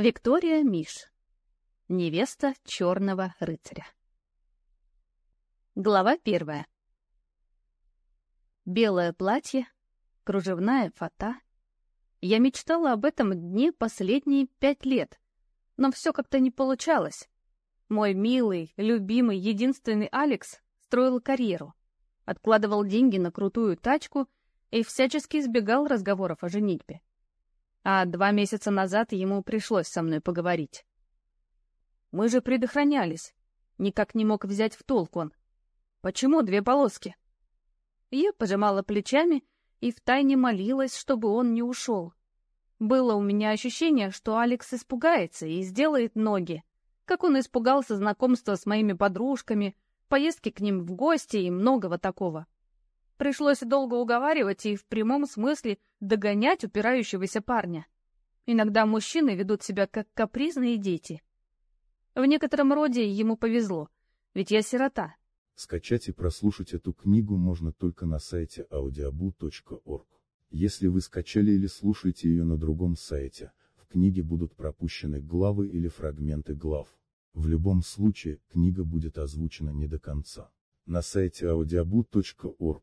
Виктория Миш. Невеста черного рыцаря. Глава первая. Белое платье, кружевная фата. Я мечтала об этом дне последние пять лет, но все как-то не получалось. Мой милый, любимый, единственный Алекс строил карьеру, откладывал деньги на крутую тачку и всячески избегал разговоров о женитьбе. А два месяца назад ему пришлось со мной поговорить. Мы же предохранялись. Никак не мог взять в толк он. Почему две полоски? Я пожимала плечами и втайне молилась, чтобы он не ушел. Было у меня ощущение, что Алекс испугается и сделает ноги, как он испугался знакомства с моими подружками, поездки к ним в гости и многого такого. Пришлось долго уговаривать и в прямом смысле догонять упирающегося парня. Иногда мужчины ведут себя как капризные дети. В некотором роде ему повезло, ведь я сирота. Скачать и прослушать эту книгу можно только на сайте audiobu.org. Если вы скачали или слушаете ее на другом сайте, в книге будут пропущены главы или фрагменты глав. В любом случае, книга будет озвучена не до конца. На сайте audiobu.org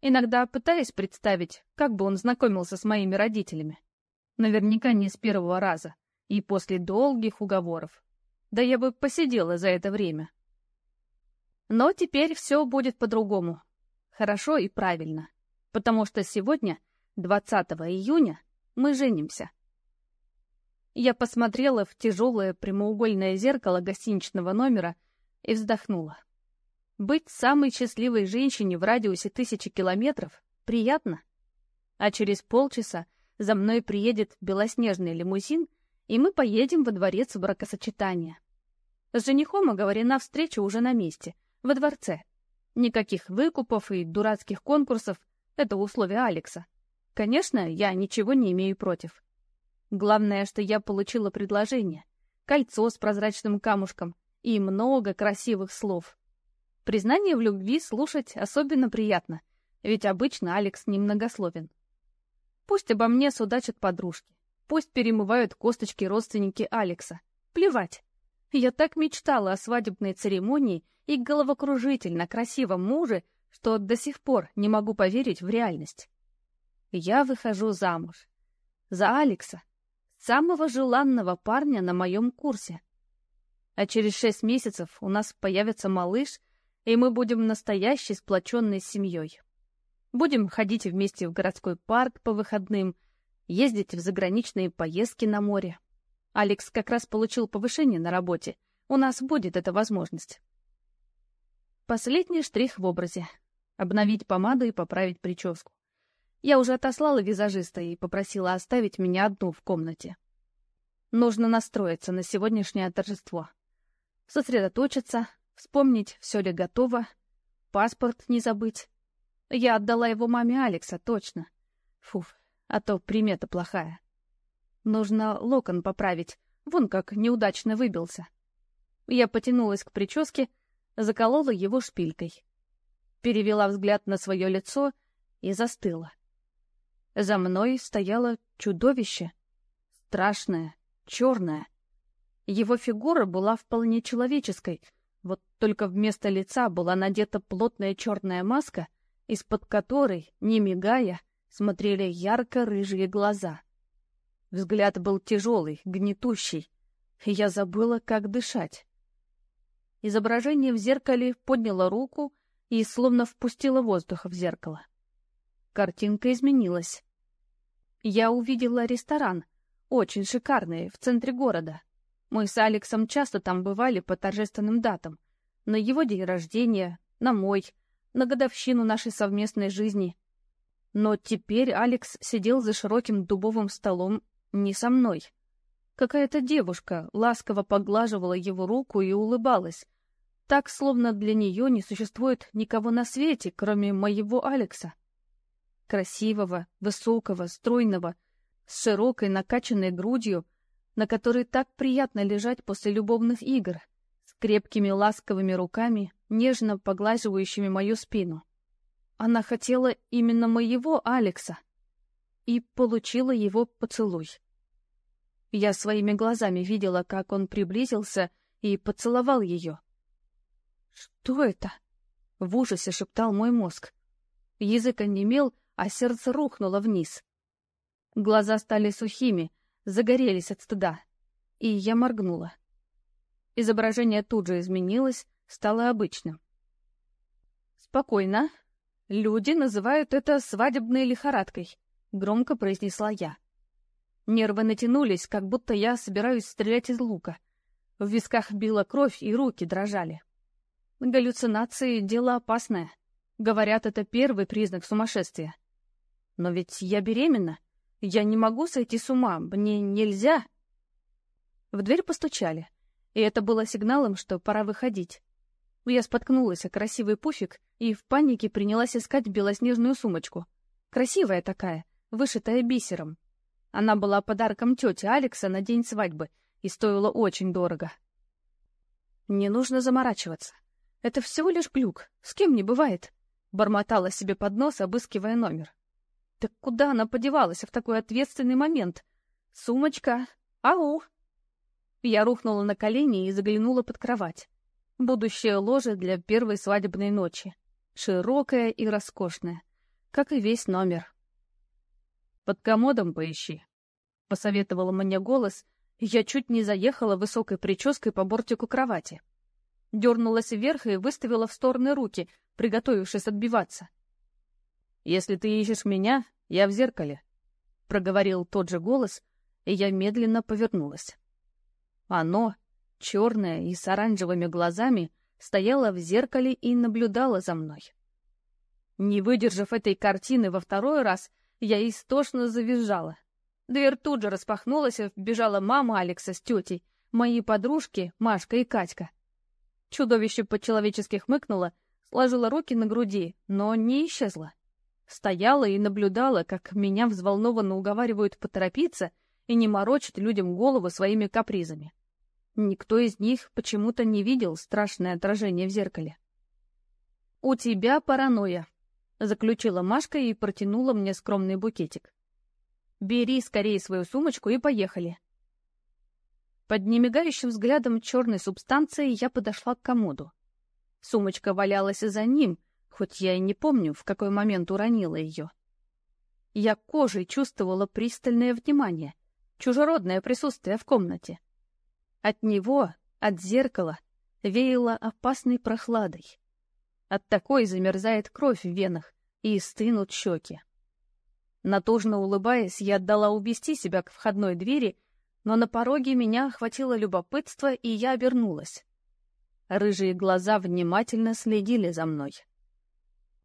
Иногда пытаюсь представить, как бы он знакомился с моими родителями. Наверняка не с первого раза, и после долгих уговоров. Да я бы посидела за это время. Но теперь все будет по-другому. Хорошо и правильно. Потому что сегодня, 20 июня, мы женимся. Я посмотрела в тяжелое прямоугольное зеркало гостиничного номера и вздохнула. Быть самой счастливой женщине в радиусе тысячи километров приятно. А через полчаса за мной приедет белоснежный лимузин, и мы поедем во дворец бракосочетания. С женихом оговорена встреча уже на месте, во дворце. Никаких выкупов и дурацких конкурсов — это условия Алекса. Конечно, я ничего не имею против. Главное, что я получила предложение, кольцо с прозрачным камушком и много красивых слов. Признание в любви слушать особенно приятно, ведь обычно Алекс немногословен. Пусть обо мне судачат подружки, пусть перемывают косточки родственники Алекса. Плевать. Я так мечтала о свадебной церемонии и головокружительно красивом муже, что до сих пор не могу поверить в реальность. Я выхожу замуж. За Алекса, самого желанного парня на моем курсе. А через шесть месяцев у нас появится малыш, и мы будем настоящей сплоченной семьей. Будем ходить вместе в городской парк по выходным, ездить в заграничные поездки на море. Алекс как раз получил повышение на работе. У нас будет эта возможность. Последний штрих в образе. Обновить помаду и поправить прическу. Я уже отослала визажиста и попросила оставить меня одну в комнате. Нужно настроиться на сегодняшнее торжество. Сосредоточиться, Вспомнить, все ли готово, паспорт не забыть. Я отдала его маме Алекса, точно. Фуф, а то примета плохая. Нужно локон поправить, вон как неудачно выбился. Я потянулась к прическе, заколола его шпилькой. Перевела взгляд на свое лицо и застыла. За мной стояло чудовище. Страшное, черное. Его фигура была вполне человеческой — вот только вместо лица была надета плотная черная маска, из-под которой, не мигая, смотрели ярко-рыжие глаза. Взгляд был тяжелый, гнетущий, и я забыла, как дышать. Изображение в зеркале подняло руку и словно впустило воздух в зеркало. Картинка изменилась. Я увидела ресторан, очень шикарный, в центре города. Мы с Алексом часто там бывали по торжественным датам. На его день рождения, на мой, на годовщину нашей совместной жизни. Но теперь Алекс сидел за широким дубовым столом не со мной. Какая-то девушка ласково поглаживала его руку и улыбалась, так, словно для нее не существует никого на свете, кроме моего Алекса. Красивого, высокого, стройного, с широкой накачанной грудью, на которой так приятно лежать после любовных игр, с крепкими ласковыми руками, нежно поглаживающими мою спину. Она хотела именно моего Алекса и получила его поцелуй. Я своими глазами видела, как он приблизился и поцеловал ее. «Что это?» — в ужасе шептал мой мозг. Язык онемел, а сердце рухнуло вниз. Глаза стали сухими, загорелись от стыда, и я моргнула. Изображение тут же изменилось, стало обычным. «Спокойно. Люди называют это свадебной лихорадкой», — громко произнесла я. Нервы натянулись, как будто я собираюсь стрелять из лука. В висках била кровь, и руки дрожали. Галлюцинации — дело опасное. Говорят, это первый признак сумасшествия. Но ведь я беременна. Я не могу сойти с ума. Мне нельзя. В дверь постучали, и это было сигналом, что пора выходить. Я споткнулась о красивый пуфик и в панике принялась искать белоснежную сумочку. Красивая такая, вышитая бисером. Она была подарком тети Алекса на день свадьбы и стоила очень дорого. Не нужно заморачиваться. Это всего лишь глюк, с кем не бывает. Бормотала себе под нос, обыскивая номер. Так куда она подевалась в такой ответственный момент? Сумочка. Ау! Я рухнула на колени и заглянула под кровать. Будущее ложе для первой свадебной ночи. Широкое и роскошное, как и весь номер. «Под комодом поищи», — посоветовала мне голос, и я чуть не заехала высокой прической по бортику кровати дернулась вверх и выставила в стороны руки, приготовившись отбиваться. «Если ты ищешь меня, я в зеркале», — проговорил тот же голос, и я медленно повернулась. Оно, черное и с оранжевыми глазами, стояло в зеркале и наблюдало за мной. Не выдержав этой картины во второй раз, я истошно завизжала. Дверь тут же распахнулась, и вбежала мама Алекса с тетей, мои подружки Машка и Катька. Чудовище по-человечески хмыкнуло, сложило руки на груди, но не исчезло. Стояла и наблюдала, как меня взволнованно уговаривают поторопиться и не морочить людям голову своими капризами. Никто из них почему-то не видел страшное отражение в зеркале. «У тебя паранойя», — заключила Машка и протянула мне скромный букетик. «Бери скорее свою сумочку и поехали. Под немигающим взглядом черной субстанции я подошла к комоду. Сумочка валялась за ним, хоть я и не помню, в какой момент уронила ее. Я кожей чувствовала пристальное внимание, чужеродное присутствие в комнате. От него, от зеркала, веяло опасной прохладой. От такой замерзает кровь в венах и стынут щеки. Натужно улыбаясь, я отдала увести себя к входной двери но на пороге меня охватило любопытство, и я обернулась. Рыжие глаза внимательно следили за мной.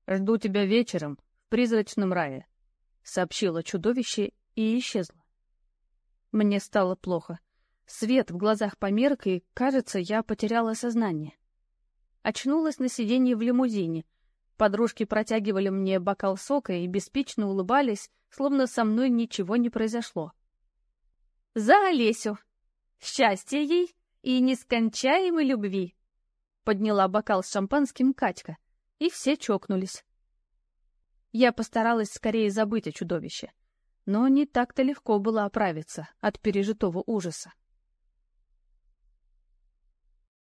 «Жду тебя вечером в призрачном рае», — сообщило чудовище и исчезло. Мне стало плохо. Свет в глазах померк, и, кажется, я потеряла сознание. Очнулась на сиденье в лимузине. Подружки протягивали мне бокал сока и беспечно улыбались, словно со мной ничего не произошло. За Олесю! Счастья ей и нескончаемой любви!» Подняла бокал с шампанским Катька, и все чокнулись. Я постаралась скорее забыть о чудовище, но не так-то легко было оправиться от пережитого ужаса.